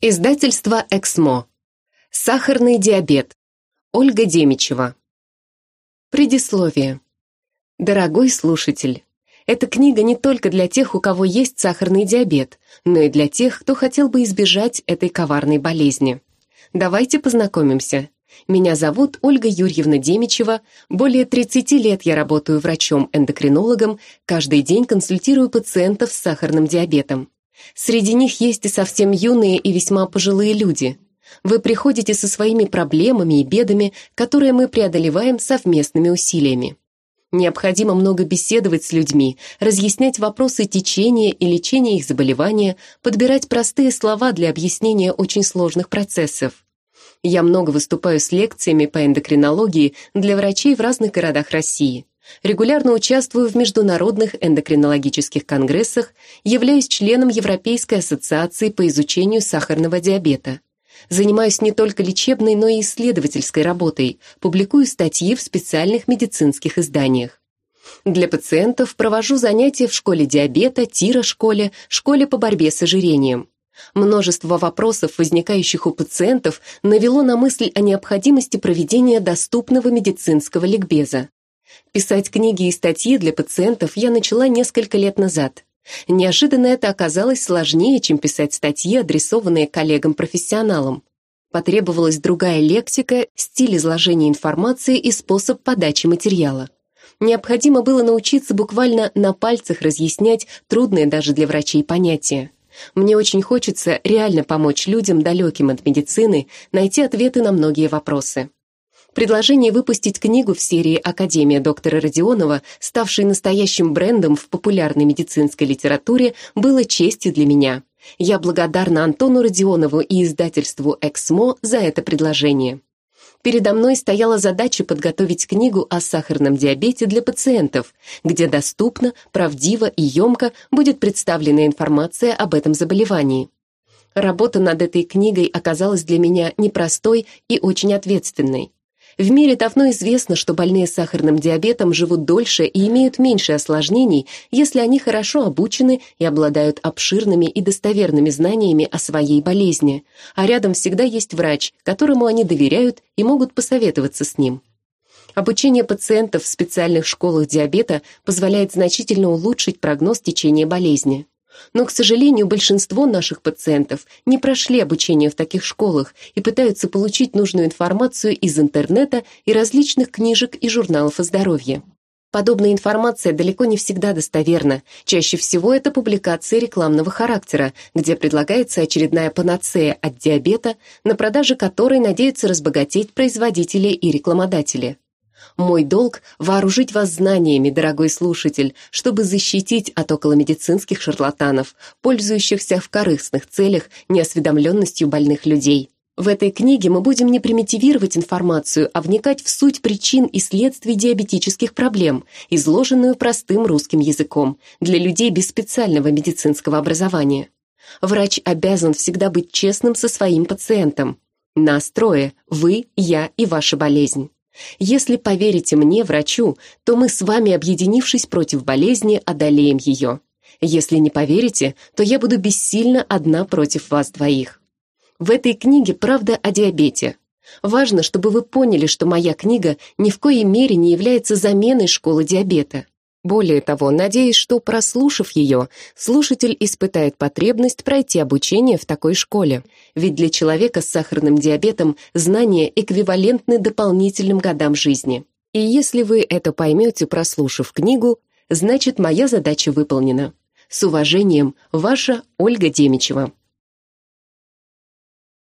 Издательство «Эксмо». Сахарный диабет. Ольга Демичева. Предисловие. Дорогой слушатель, эта книга не только для тех, у кого есть сахарный диабет, но и для тех, кто хотел бы избежать этой коварной болезни. Давайте познакомимся. Меня зовут Ольга Юрьевна Демичева. Более 30 лет я работаю врачом-эндокринологом, каждый день консультирую пациентов с сахарным диабетом. Среди них есть и совсем юные и весьма пожилые люди. Вы приходите со своими проблемами и бедами, которые мы преодолеваем совместными усилиями. Необходимо много беседовать с людьми, разъяснять вопросы течения и лечения их заболевания, подбирать простые слова для объяснения очень сложных процессов. Я много выступаю с лекциями по эндокринологии для врачей в разных городах России. Регулярно участвую в международных эндокринологических конгрессах, являюсь членом Европейской ассоциации по изучению сахарного диабета. Занимаюсь не только лечебной, но и исследовательской работой, публикую статьи в специальных медицинских изданиях. Для пациентов провожу занятия в школе диабета, тиро-школе, школе по борьбе с ожирением. Множество вопросов, возникающих у пациентов, навело на мысль о необходимости проведения доступного медицинского ликбеза. Писать книги и статьи для пациентов я начала несколько лет назад. Неожиданно это оказалось сложнее, чем писать статьи, адресованные коллегам-профессионалам. Потребовалась другая лексика, стиль изложения информации и способ подачи материала. Необходимо было научиться буквально на пальцах разъяснять трудные даже для врачей понятия. Мне очень хочется реально помочь людям, далеким от медицины, найти ответы на многие вопросы. Предложение выпустить книгу в серии «Академия доктора Родионова», ставшей настоящим брендом в популярной медицинской литературе, было честью для меня. Я благодарна Антону Родионову и издательству «Эксмо» за это предложение. Передо мной стояла задача подготовить книгу о сахарном диабете для пациентов, где доступно, правдиво и емко будет представлена информация об этом заболевании. Работа над этой книгой оказалась для меня непростой и очень ответственной. В мире давно известно, что больные с сахарным диабетом живут дольше и имеют меньше осложнений, если они хорошо обучены и обладают обширными и достоверными знаниями о своей болезни, а рядом всегда есть врач, которому они доверяют и могут посоветоваться с ним. Обучение пациентов в специальных школах диабета позволяет значительно улучшить прогноз течения болезни. Но, к сожалению, большинство наших пациентов не прошли обучение в таких школах и пытаются получить нужную информацию из интернета и различных книжек и журналов о здоровье. Подобная информация далеко не всегда достоверна. Чаще всего это публикации рекламного характера, где предлагается очередная панацея от диабета, на продаже которой надеются разбогатеть производители и рекламодатели. Мой долг — вооружить вас знаниями, дорогой слушатель, чтобы защитить от околомедицинских шарлатанов, пользующихся в корыстных целях неосведомленностью больных людей. В этой книге мы будем не примитивировать информацию, а вникать в суть причин и следствий диабетических проблем, изложенную простым русским языком, для людей без специального медицинского образования. Врач обязан всегда быть честным со своим пациентом. Нас трое – вы, я и ваша болезнь. Если поверите мне, врачу, то мы с вами, объединившись против болезни, одолеем ее. Если не поверите, то я буду бессильно одна против вас двоих. В этой книге правда о диабете. Важно, чтобы вы поняли, что моя книга ни в коей мере не является заменой школы диабета. Более того, надеюсь, что, прослушав ее, слушатель испытает потребность пройти обучение в такой школе. Ведь для человека с сахарным диабетом знания эквивалентны дополнительным годам жизни. И если вы это поймете, прослушав книгу, значит, моя задача выполнена. С уважением, ваша Ольга Демичева.